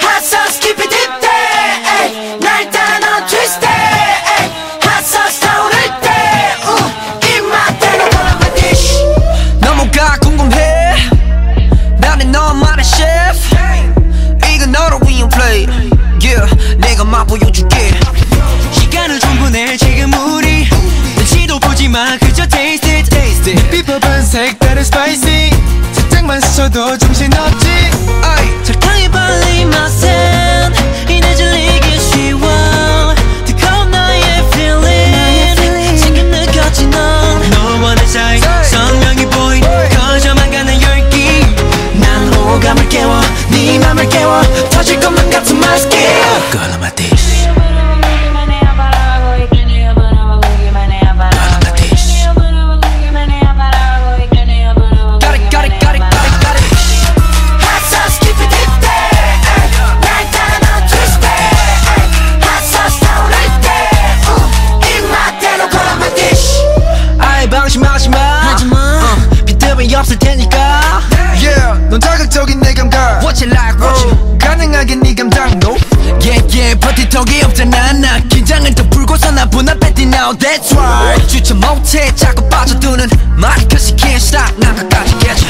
Hot sauce keep it deep day 날 따라 넌 twist day Hot sauce 타오를 때 uh, 입맛 대로 골라 my dish 너무가 궁금해 나는 너만의 셰프 이건 너를 위한 play yeah 내가 맛보여줄게 시간을 충분해 지금 우리 눈치도 보지마 그저 taste it taste it 비법은 색다른 spicy 살짝만 스쳐도 정신없지. 아이 설탕이 발린 맛은 이내 질리기 쉬워. 뜨거운 너의 feeling. 지금 느꼈지 넌 너와 내 사이. 선명히 보인 커져만 가는 열기. 난 호감을 깨워 네 맘을 깨워. 터질 것만 같은 skill Girl, my dish 아이 방심하지마. 하지마. 어, 비틈이 없을 테니까. Yeah. 넌 자극적인 내 감각. What you like what you 가능하게 네 감당도. Yeah yeah. 버티턱이 없잖아 나. 긴장을 더 풀고서 나 분 앞에 뛰 now. That's right. 주체 못해 자꾸 빠져드는 말이 cause you can't stop 난 끝까지 깨져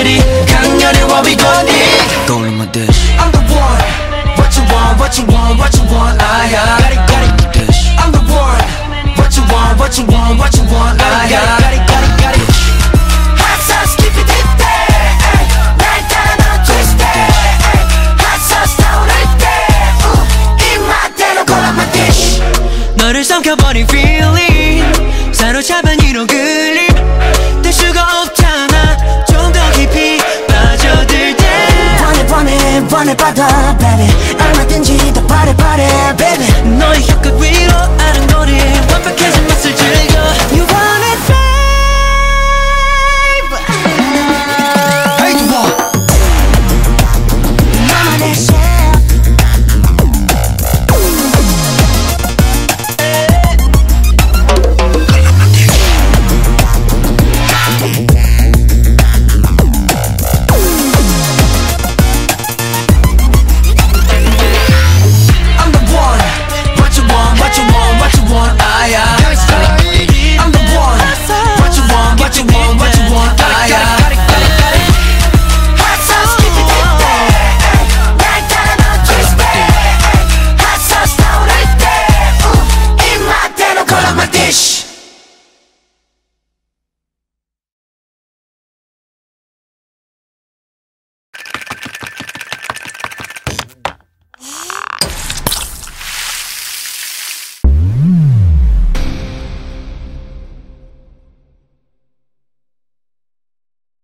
매 순간들이 강렬해 what we gon' need Going my dish I'm the one What you want what you want what you want I got it got it my dish I'm the one What you want what you want what you want I got it got it got it Hot sauce keep it deep day 날 따라 넌 twist day Hot sauce 타오를 때 uh, 입맛대로 골라 my dish 너를 삼켜버린 feeling 사로잡은 이런 그 원을 받아 baby. 얼마든지 더 바래 바래 baby. 너의 혀끝 위로 finish.